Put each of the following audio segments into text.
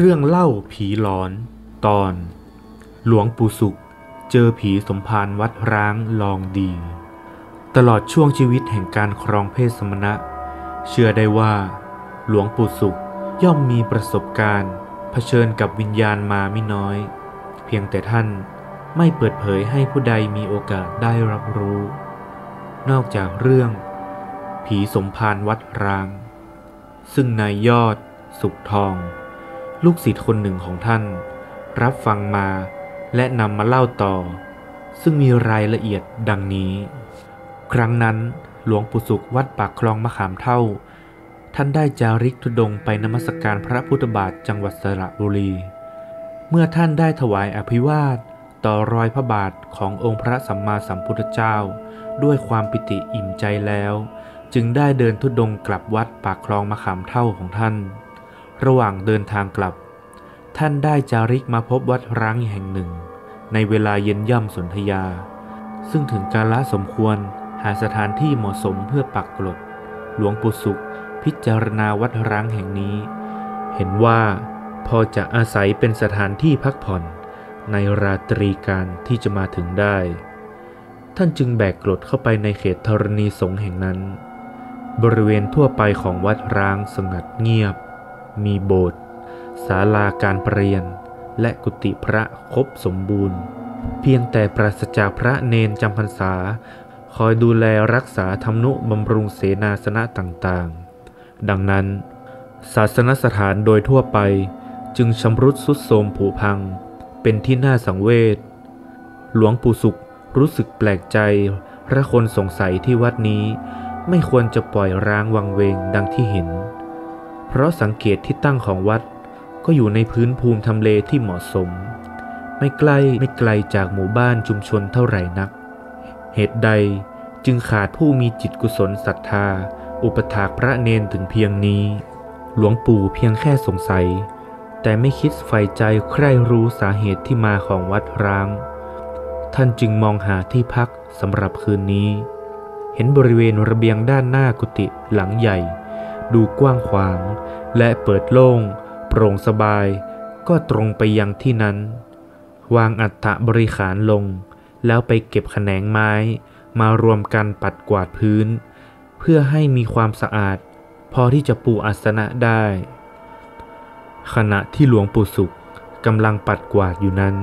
เรื่องเล่าผีหลอน ตอน หลวงปู่สุข เจอผีสมภารวัดร้างลองดี ตลอดช่วงชีวิตแห่งการครองเพศสมณะ เชื่อได้ว่า หลวงปู่สุขย่อมมีประสบการณ์เผชิญกับวิญญาณมาไม่น้อย เพียงแต่ท่านไม่เปิดเผยให้ผู้ใดมีโอกาสได้รับรู้ นอกจากเรื่อง ผีสมภารวัดร้าง ซึ่งนายยอดสุขทอง ลูกศิษย์คนหนึ่งของท่าน รับฟังมาและนำมาเล่าต่อ ซึ่งมีรายละเอียดดังนี้ ครั้งนั้นหลวงปู่สุขวัดปากคลองมะขามเท่า ท่านได้จาริกธุดงไปนมัสการพระพุทธบาทจังหวัดสระบุรี เมื่อท่านได้ถวายอภิวาทต่อรอยพระบาทขององค์พระสัมมาสัมพุทธเจ้า ด้วยความปิติอิ่มใจแล้ว จึงได้เดินทุดงกลับวัดปากคลองมะขามเท่าของท่าน ระหว่างเดินทางกลับ ท่านได้จาริกมาพบวัดร้างแห่งหนึ่ง ในเวลาเย็นย่ำสนธยา ซึ่งถึงกาลสมควรหาสถานที่เหมาะสมเพื่อปักกลด หลวงปู่สุข พิจารณาวัดร้างแห่งนี้ เห็นว่าพอจะอาศัยเป็นสถานที่พักผ่อนในราตรีการที่จะมาถึงได้ ท่านจึงแบกกรดเข้าไปในเขตธรณีสงแห่งนั้น บริเวณทั่วไปของวัดร้างสงัดเงียบ มีโบสถ์ศาลาการประเรียน และกุฏิพระครบสมบูรณ์ เพียงแต่ปราศจากพระเนนจำพรรษา คอยดูแลรักษาธรรมนุบำรุงเสนาสนะต่างๆ ดังนั้น ศาสนสถานโดยทั่วไปจึงชำรุดสุดโทรมผุพัง เป็นที่น่าสังเวช หลวงปู่สุขรู้สึกแปลกใจระคนสงสัยที่วัดนี้ไม่ควรจะปล่อยร้างวังเวงดังที่เห็น เพราะสังเกตที่ตั้งของวัด ก็อยู่ในพื้นภูมิทำเลที่เหมาะสม ไม่ใกล้ไม่ไกลจากหมู่บ้านชุมชนเท่าไหร่นัก เหตุใดจึงขาดผู้มีจิตกุศลศรัทธา อุปถากพระเนนถึงเพียงนี้ หลวงปู่เพียงแค่สงสัย แต่ไม่คิดใฝ่ใจใคร่รู้สาเหตุที่มาของวัดร้าง ท่านจึงมองหาที่พักสำหรับคืนนี้ เห็นบริเวณระเบียงด้านหน้ากุฏิหลังใหญ่ ดูกว้างขวาง และเปิดโล่ง โปร่งสบาย ก็ตรงไปยังที่นั้น วางอัฐบริขารลง แล้วไปเก็บแขนงไม้ มารวมกันปัดกวาดพื้น เพื่อให้มีความสะอาด พอที่จะปูอาสนะได้ ขณะที่หลวงปู่สุขกำลังปัดกวาดอยู่นั้น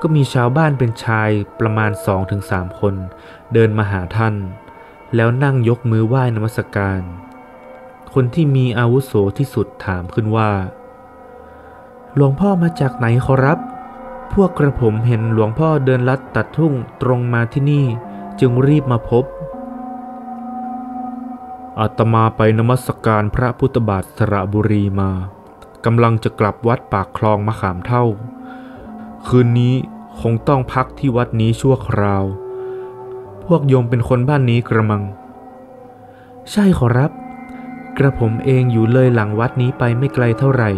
ก็มีชาวบ้านเป็นชายประมาณสองถึงสามคน เดินมาหาท่าน แล้วนั่งยกมือไหว้นมัสการ คนที่มีอาวุโสที่สุดถามขึ้นว่า หลวงพ่อมาจากไหนขอรับ พวกกระผมเห็นหลวงพ่อเดินลัดตัดทุ่งตรงมาที่นี่จึงรีบมาพบอาตมาไปนมัสการพระพุทธบาทสระบุรีมากำลังจะกลับวัดปากคลองมะขามเท่า คืนนี้คงต้องพักที่วัดนี้ชั่วคราว พวกโยมเป็นคนบ้านนี้กระมัง ใช่ขอรับ กระผมเองอยู่เลยหลังวัดนี้ไปไม่ไกลเท่าไหร่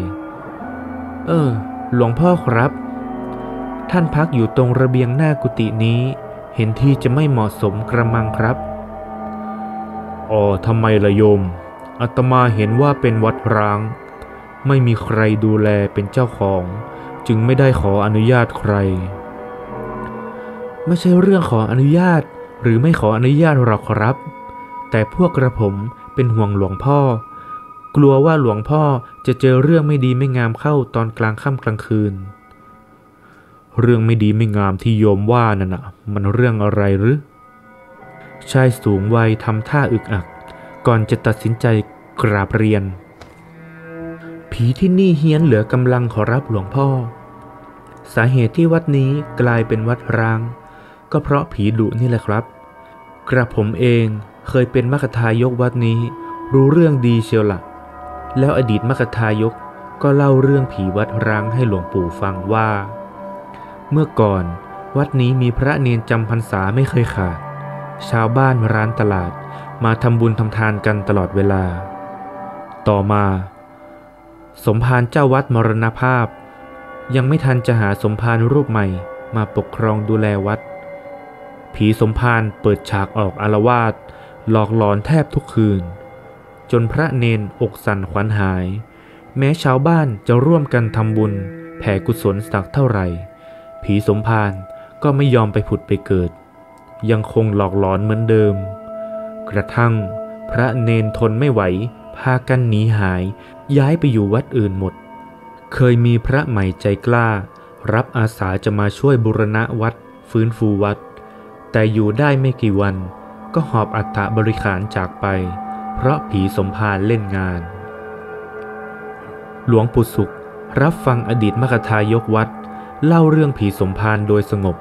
เออ หลวงพ่อครับ ท่านพักอยู่ตรงระเบียงหน้ากุฏินี้ เห็นที่จะไม่เหมาะสมกระมังครับ อ๋อทำไมละโยม อาตมาเห็นว่าเป็นวัดร้าง ไม่มีใครดูแลเป็นเจ้าของ จึงไม่ได้ขออนุญาตใคร ไม่ใช่เรื่องขออนุญาตหรือไม่ขออนุญาตหรอกครับ แต่พวกกระผม เป็นห่วงหลวงพ่อ กลัวว่าหลวงพ่อจะเจอเรื่องไม่ดีไม่งามเข้าตอนกลางค่ำกลางคืน เรื่องไม่ดีไม่งามที่โยมว่านั่นน่ะมันเรื่องอะไรหรือชายสูงวัยทำท่าอึกอัก ก่อนจะตัดสินใจกราบเรียน ผีที่นี่เฮี้ยนเหลือกำลังขอรับหลวงพ่อ สาเหตุที่วัดนี้กลายเป็นวัดร้าง ก็เพราะผีดุนี่แหละครับ กระผมเอง เคยเป็นมคทายกวัดนี้ รู้เรื่องดีเชียวละ่ะ แล้วอดีตมคทายกก็เล่าเรื่องผีวัดร้างให้หลวงปู่ฟังว่า เมื่อก่อนวัดนี้มีพระเนนจำพรรษาไม่เคยขาด ชาวบ้านร้านตลาดมาทำบุญทำทานกันตลอดเวลา ต่อมา สมภารเจ้าวัดมรณภาพ ยังไม่ทันจะหาสมภารรูปใหม่มาปกครองดูแลวัด ผีสมภารเปิดฉากออกอารวาส หลอกหลอนแทบทุกคืน จนพระเนนอกสั่นขวัญหาย แม้ชาวบ้านจะร่วมกันทำบุญ แผ่กุศลสักเท่าไหร่ ผีสมภารก็ไม่ยอมไปผุดไปเกิด ยังคงหลอกหลอนเหมือนเดิม กระทั่งพระเนนทนไม่ไหว พากันหนีหาย ย้ายไปอยู่วัดอื่นหมด เคยมีพระใหม่ใจกล้า รับอาสาจะมาช่วยบุรณะวัด ฟื้นฟูวัด แต่อยู่ได้ไม่กี่วัน ก็หอบอัฐบริขารจากไป เพราะผีสมภารเล่นงาน หลวงปู่สุขรับฟังอดีตมคทายกวัด เล่าเรื่องผีสมภารโดยสงบ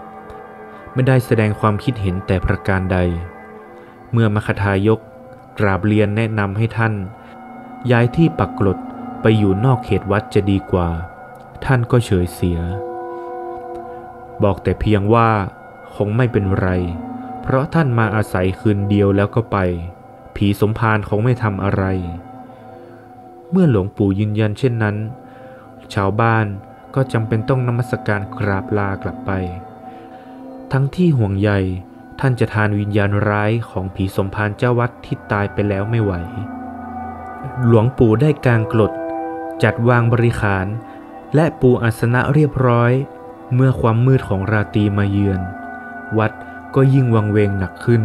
ไม่ได้แสดงความคิดเห็นแต่ประการใด เมื่อมคทายกกราบเรียนแนะนำให้ท่าน ย้ายที่ปักกลดไปอยู่นอกเขตวัดจะดีกว่า ท่านก็เฉยเสีย บอกแต่เพียงว่าคงไม่เป็นไร เพราะท่านมาอาศัยคืนเดียวแล้วก็ไป ผีสมภารคงไม่ทำอะไร เมื่อหลวงปู่ยืนยันเช่นนั้น ชาวบ้านก็จำเป็นต้องนมัสการกราบลากลับไป ทั้งที่ห่วงใยท่านจะทานวิญญาณร้ายของผีสมภารเจ้าวัดที่ตายไปแล้วไม่ไหว หลวงปู่ได้กางกรดจัดวางบริขาร และปูอาสนะเรียบร้อย เมื่อความมืดของราตรีมาเยือน วัด ก็ยิ่งวังเวงหนักขึ้น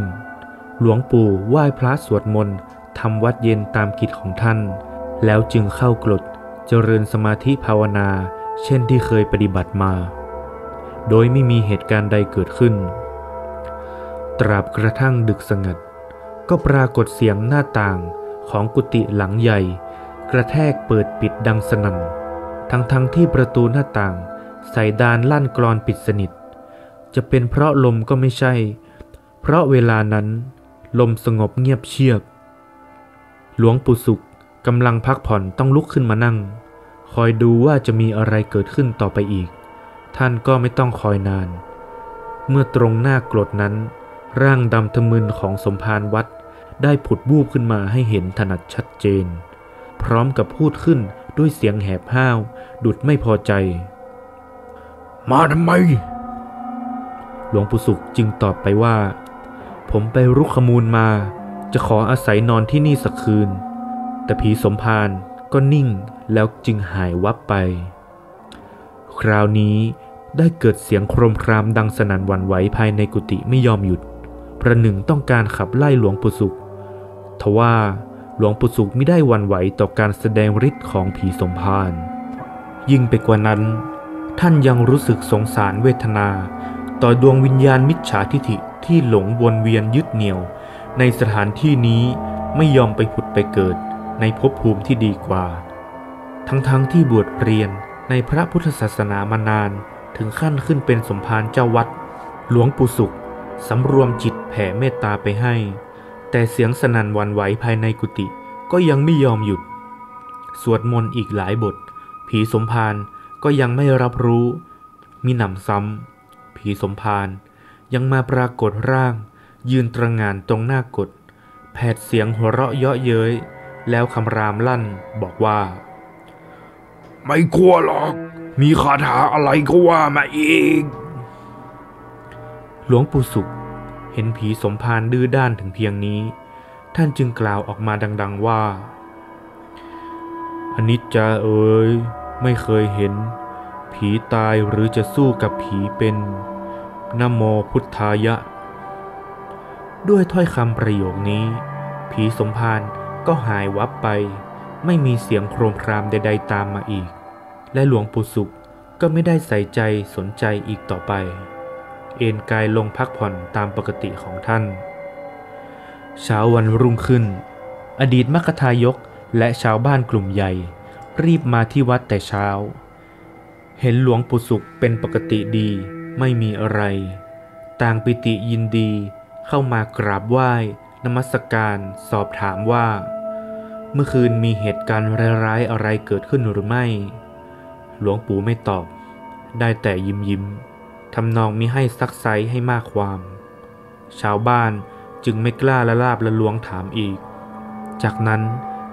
หลวงปู่ไหว้พระสวดมนต์ทำวัดเย็นตามกิจของท่าน แล้วจึงเข้ากรดเจริญสมาธิภาวนา เช่นที่เคยปฏิบัติมา โดยไม่มีเหตุการณ์ใดเกิดขึ้น ตราบกระทั่งดึกสงัด ก็ปรากฏเสียงหน้าต่างของกุฏิหลังใหญ่ กระแทกเปิดปิดดังสนั่นทั้งทั้งที่ประตูหน้าต่างใส่ดานลั่นกรอนปิดสนิท จะเป็นเพราะลมก็ไม่ใช่ เพราะเวลานั้น ลมสงบเงียบเชียบ หลวงปู่สุขกำลังพักผ่อนต้องลุกขึ้นมานั่ง คอยดูว่าจะมีอะไรเกิดขึ้นต่อไปอีก ท่านก็ไม่ต้องคอยนาน เมื่อตรงหน้ากรดนั้น ร่างดำทะมึนของสมภารวัดได้ผุดบูบขึ้นมาให้เห็นถนัดชัดเจน พร้อมกับพูดขึ้นด้วยเสียงแหบห้าว ดุดไม่พอใจ มาทำไม หลวงปู่สุขจึงตอบไปว่า ผมไปรุกขมูลมา จะขออาศัยนอนที่นี่สักคืน แต่ผีสมภารก็นิ่งแล้วจึงหายวับไป คราวนี้ได้เกิดเสียงโครมครามดังสนั่นวันไหวภายในกุฏิไม่ยอมหยุด ประหนึ่งต้องการขับไล่หลวงปู่สุข ทว่าหลวงปู่สุขไม่ได้วันไหวต่อการแสดงฤทธิ์ของผีสมภารยิ่งไปกว่านั้น ท่านยังรู้สึกสงสารเวทนา ต่อดวงวิญญาณมิจฉาทิฐิที่หลงวนเวียนยึดเหนี่ยว ในสถานที่นี้ไม่ยอมไปผุดไปเกิดในภพภูมิที่ดีกว่า ทั้งๆทที่บวชเรียนในพระพุทธศาสนามานานถึงขั้นขึ้นเป็นสมภารเจ้าวัด หลวงปู่สุขสำรวมจิตแผ่เมตตาไปให้ แต่เสียงสนั่นวันไหวภายในกุฏิก็ยังไม่ยอมหยุด สวดมนต์อีกหลายบท ผีสมภารก็ยังไม่รับรู้ มีหนำซ้ำ ผีสมภารยังมาปรากฏร่าง ยืนตระงานตรงหน้ากดแผดเสียงหัวเราะเยาะเย้ย แล้วคำรามลั่นบอกว่า ไม่กลัวหรอก มีคาถาอะไรก็ว่ามาอีก หลวงปู่สุข เห็นผีสมภารดื้อด้านถึงเพียงนี้ ท่านจึงกล่าวออกมาดัง ๆว่าอนิจจาเอ๋ยไม่เคยเห็น ผีตายหรือจะสู้กับผีเป็น นโมพุทธายะ ด้วยถ้อยคำประโยคนี้ ผีสมภารก็หายวับไป ไม่มีเสียงโครมครามใดๆตามมาอีก และหลวงปู่สุขก็ไม่ได้ใส่ใจสนใจอีกต่อไป เอนกายลงพักผ่อนตามปกติของท่าน เช้าวันรุ่งขึ้น อดีตมคทายกและชาวบ้านกลุ่มใหญ่ รีบมาที่วัดแต่เช้า เห็นหลวงปู่สุขเป็นปกติดี ไม่มีอะไร ต่างปิติยินดีเข้ามากราบไหว้นมัสการสอบถามว่า เมื่อคืนมีเหตุการณ์ร้ายๆอะไรเกิดขึ้นหรือไม่ หลวงปู่ไม่ตอบ ได้แต่ยิ้มยิ้มทำนองมิให้ซักไซให้มากความ ชาวบ้านจึงไม่กล้าละลาบละลวงถามอีก จากนั้น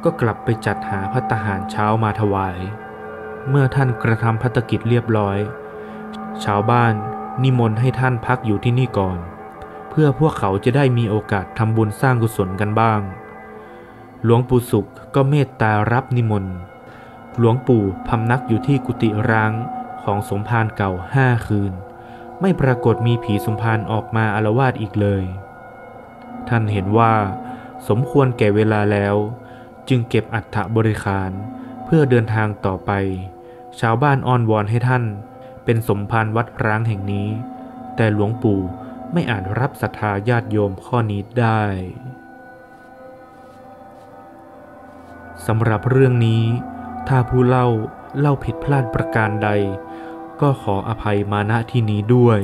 ก็กลับไปจัดหาพัตตาหารเช้ามาถวาย เมื่อท่านกระทำพัตกิจเรียบร้อย ชาวบ้าน นิมนต์ให้ท่านพักอยู่ที่นี่ก่อน เพื่อพวกเขาจะได้มีโอกาสทำบุญสร้างกุศลกันบ้าง หลวงปู่สุขก็เมตตารับนิมนต์ หลวงปู่พำนักอยู่ที่กุฏิร้างของสมภารเก่าห้าคืน ไม่ปรากฏมีผีสมภารออกมาอารวาสอีกเลย ท่านเห็นว่า สมควรแก่เวลาแล้ว จึงเก็บอัฐบริขารเพื่อเดินทางต่อไป ชาวบ้านอ้อนวอนให้ท่าน เป็นสมภารวัดร้างแห่งนี้ แต่หลวงปู่ไม่อาจรับศรัทธาญาติโยมข้อนี้ได้สำหรับเรื่องนี้ ถ้าผู้เล่าเล่าผิดพลาดประการใด ก็ขออภัยมาณที่นี้ด้วย